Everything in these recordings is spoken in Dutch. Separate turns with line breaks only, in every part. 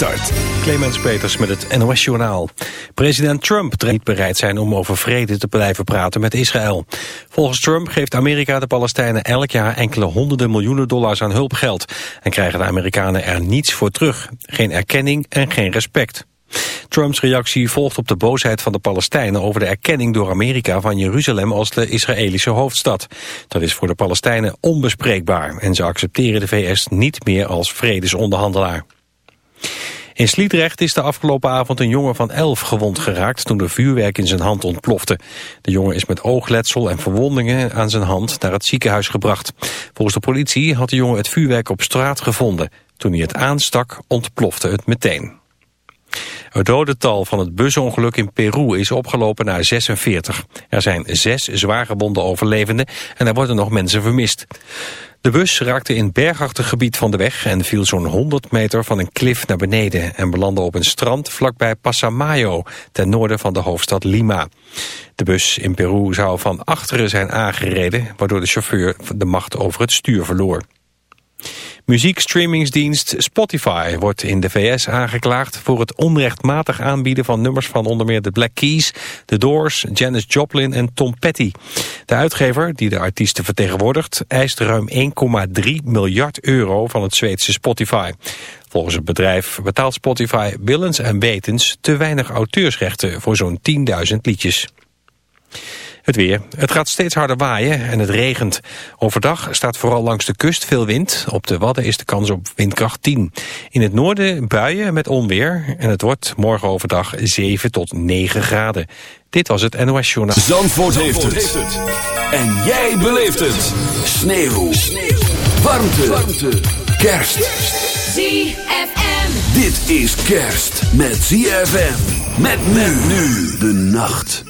start.
Clemens Peters met het NOS Journaal. President Trump dreigt niet bereid zijn om over vrede te blijven praten met Israël. Volgens Trump geeft Amerika de Palestijnen elk jaar enkele honderden miljoenen dollars aan hulpgeld. En krijgen de Amerikanen er niets voor terug. Geen erkenning en geen respect. Trumps reactie volgt op de boosheid van de Palestijnen over de erkenning door Amerika van Jeruzalem als de Israëlische hoofdstad. Dat is voor de Palestijnen onbespreekbaar en ze accepteren de VS niet meer als vredesonderhandelaar. In Sliedrecht is de afgelopen avond een jongen van elf gewond geraakt toen er vuurwerk in zijn hand ontplofte. De jongen is met oogletsel en verwondingen aan zijn hand naar het ziekenhuis gebracht. Volgens de politie had de jongen het vuurwerk op straat gevonden. Toen hij het aanstak ontplofte het meteen. Het dodental van het busongeluk in Peru is opgelopen naar 46. Er zijn zes zwaargebonden overlevenden en er worden nog mensen vermist. De bus raakte in bergachtig gebied van de weg en viel zo'n 100 meter van een klif naar beneden en belandde op een strand vlakbij Pasamayo, ten noorden van de hoofdstad Lima. De bus in Peru zou van achteren zijn aangereden, waardoor de chauffeur de macht over het stuur verloor. Muziekstreamingsdienst Spotify wordt in de VS aangeklaagd voor het onrechtmatig aanbieden van nummers van onder meer de Black Keys, The Doors, Janis Joplin en Tom Petty. De uitgever, die de artiesten vertegenwoordigt, eist ruim 1,3 miljard euro van het Zweedse Spotify. Volgens het bedrijf betaalt Spotify willens en wetens te weinig auteursrechten voor zo'n 10.000 liedjes. Het weer. Het gaat steeds harder waaien en het regent. Overdag staat vooral langs de kust veel wind. Op de Wadden is de kans op windkracht 10. In het noorden buien met onweer. En het wordt morgen overdag 7 tot 9 graden. Dit was het NOS Journaal.
Zandvoort, heeft, het. En jij beleeft het. Sneeuw. Sneeuw. Warmte. Warmte. Kerst.
ZFM.
Dit is kerst met ZFM. Met men nu de nacht.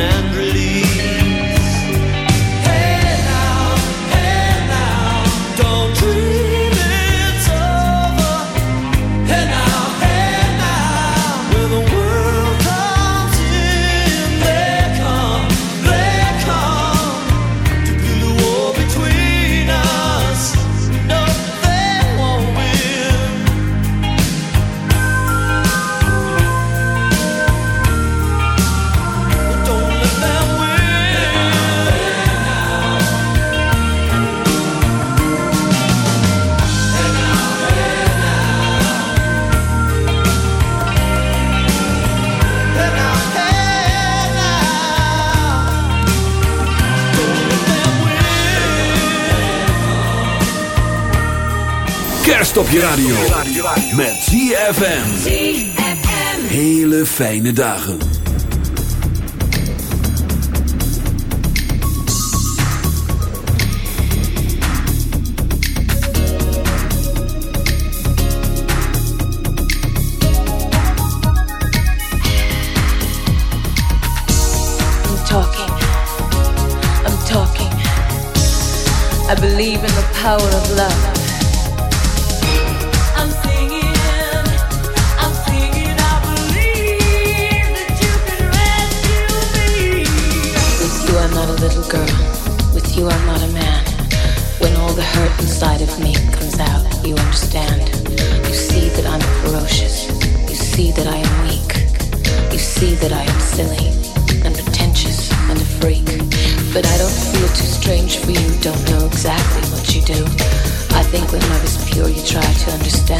and. Stop je radio. Met ZFM. Hele fijne dagen.
talking. I'm talking. I believe in the power of love.
you
are not a man. When all the hurt inside of me comes out, you understand. You see that I'm ferocious. You see that I am weak. You see that I am silly and pretentious and a freak. But I don't feel too strange for you, don't know exactly what you do. I think when I was pure, you tried to understand.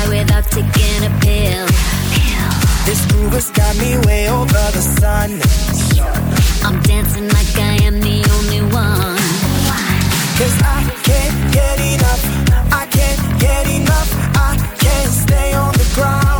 high without taking a pill.
This groove has got me way over the sun.
I'm dancing like I am the only one.
Cause I can't get enough. I can't get enough. I can't stay on the ground.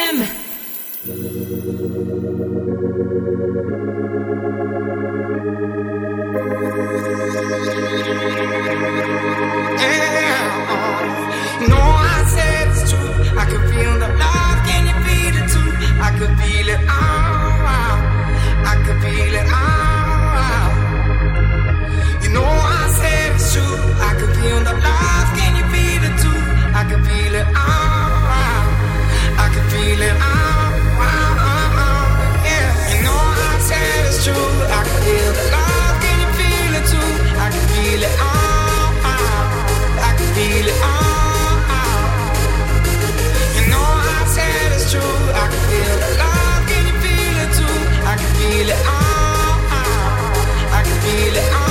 feel it. Ah, ah. I can feel it.
Ah.